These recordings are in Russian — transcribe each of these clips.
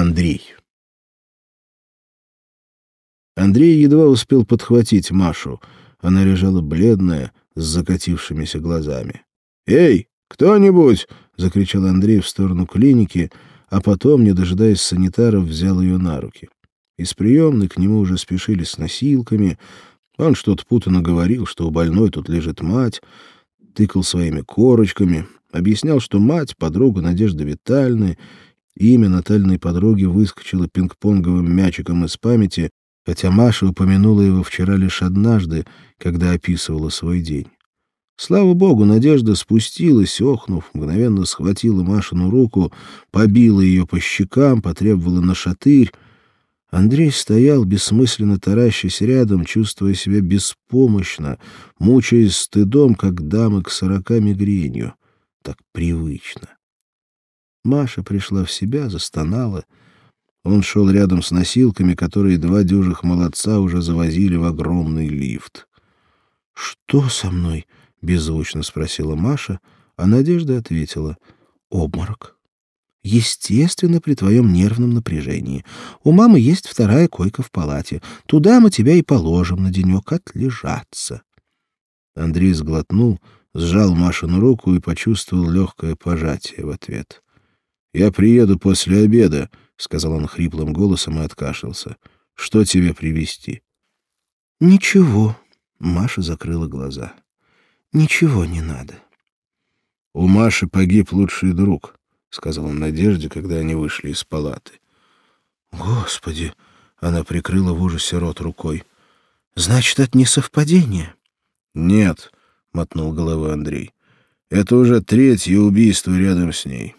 Андрей. Андрей едва успел подхватить Машу. Она лежала бледная, с закатившимися глазами. «Эй, кто-нибудь!» — закричал Андрей в сторону клиники, а потом, не дожидаясь санитаров, взял ее на руки. Из приемной к нему уже спешили с носилками. Он что-то путано говорил, что у больной тут лежит мать, тыкал своими корочками, объяснял, что мать — подруга Надежды Витальны, имя Натальной подруги выскочило пинг-понговым мячиком из памяти, хотя Маша упомянула его вчера лишь однажды, когда описывала свой день. Слава богу, Надежда спустилась, охнув, мгновенно схватила Машину руку, побила ее по щекам, потребовала на шатырь. Андрей стоял, бессмысленно таращась рядом, чувствуя себя беспомощно, мучаясь стыдом, как дамы к сорока мигренью. Так привычно. Маша пришла в себя, застонала — он шел рядом с носилками, которые два дюжих молодца уже завозили в огромный лифт. «Что со мной?» — беззвучно спросила Маша, а Надежда ответила. «Обморок». «Естественно, при твоем нервном напряжении. У мамы есть вторая койка в палате. Туда мы тебя и положим на денек отлежаться». Андрей сглотнул, сжал Машину руку и почувствовал легкое пожатие в ответ. «Я приеду после обеда», — сказал он хриплым голосом и откашлялся. — Что тебе привезти? — Ничего. Маша закрыла глаза. — Ничего не надо. — У Маши погиб лучший друг, — сказал он Надежде, когда они вышли из палаты. — Господи! — она прикрыла в ужасе рот рукой. — Значит, это не совпадение? — Нет, — мотнул головой Андрей. — Это уже третье убийство рядом с ней.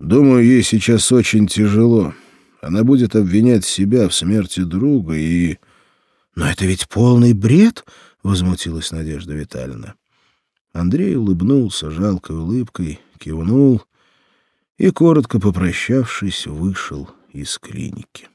Думаю, ей сейчас очень тяжело. Она будет обвинять себя в смерти друга и... — Но это ведь полный бред! — возмутилась Надежда Витальевна. Андрей улыбнулся жалкой улыбкой, кивнул и, коротко попрощавшись, вышел из клиники.